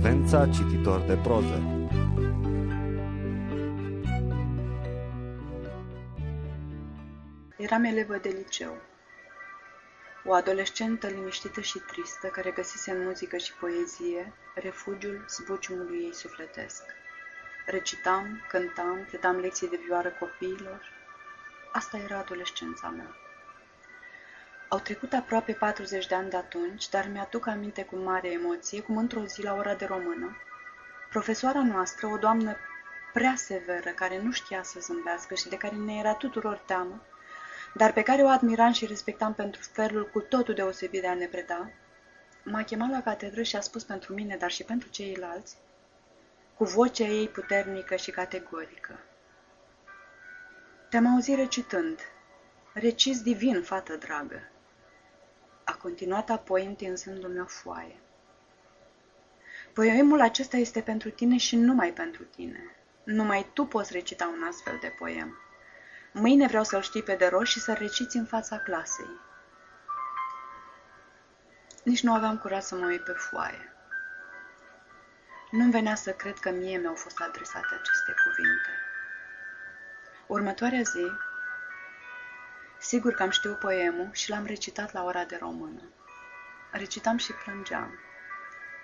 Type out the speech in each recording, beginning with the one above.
Frecvența cititor de proză. Eram elevă de liceu. O adolescentă liniștită și tristă, care găsise în muzică și poezie refugiul zbuciumului ei sufletesc. Recitam, cântam, predam lecții de vioară copiilor. Asta era adolescența mea. Au trecut aproape 40 de ani de atunci, dar mi-aduc aminte cu mare emoție cum într-o zi la ora de română, profesoara noastră, o doamnă prea severă, care nu știa să zâmbească și de care ne era tuturor teamă, dar pe care o admiram și respectam pentru felul cu totul deosebit de a ne preda, m-a chemat la catedră și a spus pentru mine, dar și pentru ceilalți, cu vocea ei puternică și categorică. Te-am auzit recitând, recis divin, fată dragă. A continuat apoi întinzându-mi o foaie. Poemul acesta este pentru tine și numai pentru tine. Numai tu poți recita un astfel de poem. Mâine vreau să-l știi pe de rost și să-l reciți în fața clasei. Nici nu aveam curaj să mă uit pe foaie. Nu-mi venea să cred că mie mi-au fost adresate aceste cuvinte. Următoarea zi, sigur că am știut poemul și l-am recitat la ora de română. Recitam și plângeam.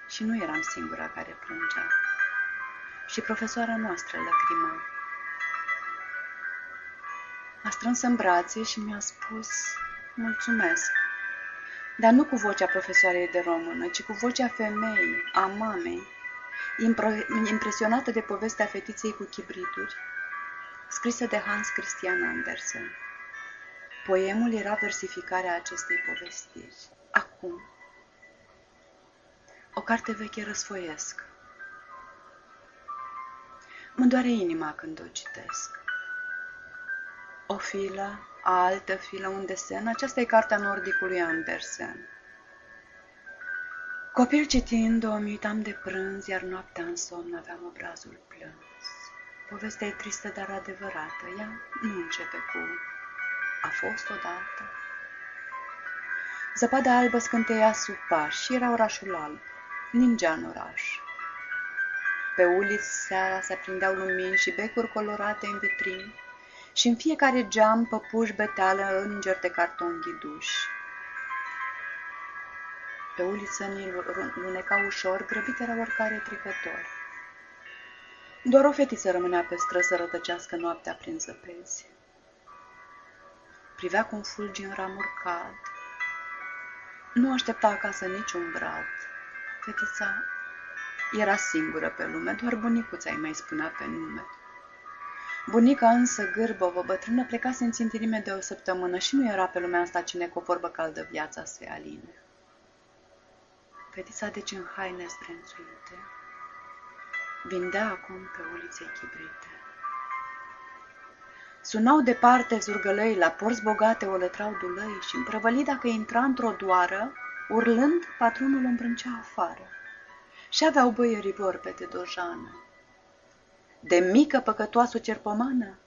Și nu eram singura care plângea. Și profesoara noastră lăcrima. A strâns în brațe și mi-a spus mulțumesc. Dar nu cu vocea profesoarei de română, ci cu vocea femeii, a mamei, impresionată de povestea fetiței cu chibrituri, scrisă de Hans Christian Andersen. Poemul era versificarea acestei povestiri. Acum, o carte veche răsfoiesc. Mă doare inima când o citesc. O filă, altă filă, un desen, aceasta e cartea nordicului Andersen. Copil citind, o uitam de prânz, iar noaptea în somn aveam obrazul plâns. Povestea e tristă, dar adevărată. Ea nu începe cu a fost odată. Zăpada albă scânteia sub pași și era orașul alb. Ningea în oraș. Pe uliți seara se aprindeau lumini și becuri colorate în vitrini și în fiecare geam păpuși beteală înger de carton ghiduși. Pe uliță ni luneca ușor, grăbit era oricare trecător. Doar o fetiță rămânea pe stră să rătăcească noaptea prin zăpezi. Privea cum fulgi în ramuri cad. Nu aștepta acasă niciun brad. Fetița era singură pe lume, doar bunicuța îi mai spunea pe nume. Bunica însă, gârbovă, bătrână, plecase în țintirime de o săptămână și nu era pe lumea asta cine cu o vorbă caldă viața să aline. Fetița deci în haine zdrențuite, vindea acum pe ulițe chibrite. Sunau departe zurgălăi, la porți bogate o lătrau dulăi și împrăvăli dacă intra într-o doară, urlând, patronul o îmbrâncea afară. Și aveau băierii vorbe de dojană. De mică păcătoasă cerpomană?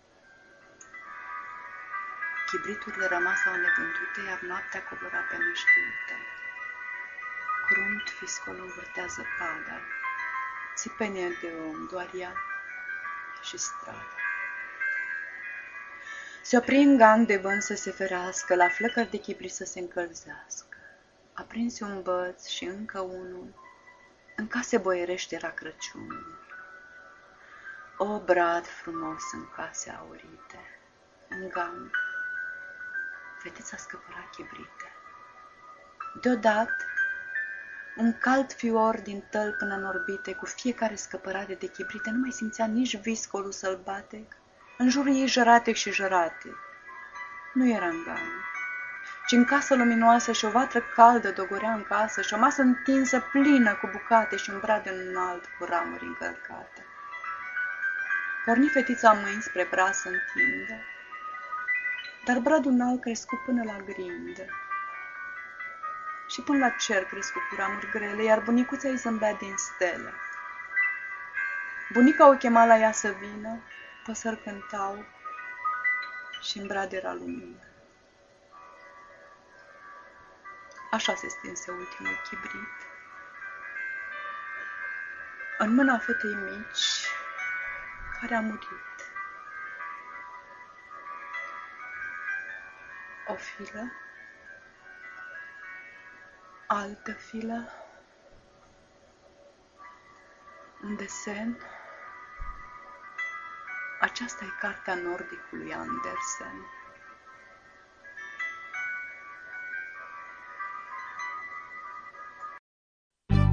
Chibriturile rămasau nevândute, iar noaptea cobora pe neștiute. Crunt fiscol învârtea zăpada, țipenie de om, doar ea și strada. Se opri în gang de vânt să se ferească, la flăcări de chibri să se încălzească. Aprinse un băț și încă unul, în case boierește era Crăciunul. O brad frumos în case aurite, în gang, fetița scăpăra chibrite. Deodată, un cald fior din tăl până în orbite, cu fiecare scăpărare de chibrite, nu mai simțea nici viscolul sălbatec, în jurul ei jărate și jărate. Nu era în gang, ci în casă luminoasă și o vatră caldă dogorea în casă și o masă întinsă plină cu bucate și un brad înalt cu ramuri încălcate. Porni fetița mâini spre braț să întindă, dar bradul înalt crescut până la grindă și până la cer crescut cu ramuri grele, iar bunicuța îi zâmbea din stele. Bunica o chema la ea să vină, păsări cântau și în brad era lumină. Așa se stinse ultimul chibrit. în mâna fetei mici care a murit. O filă, altă filă, un desen. Aceasta e cartea nordicului Andersen.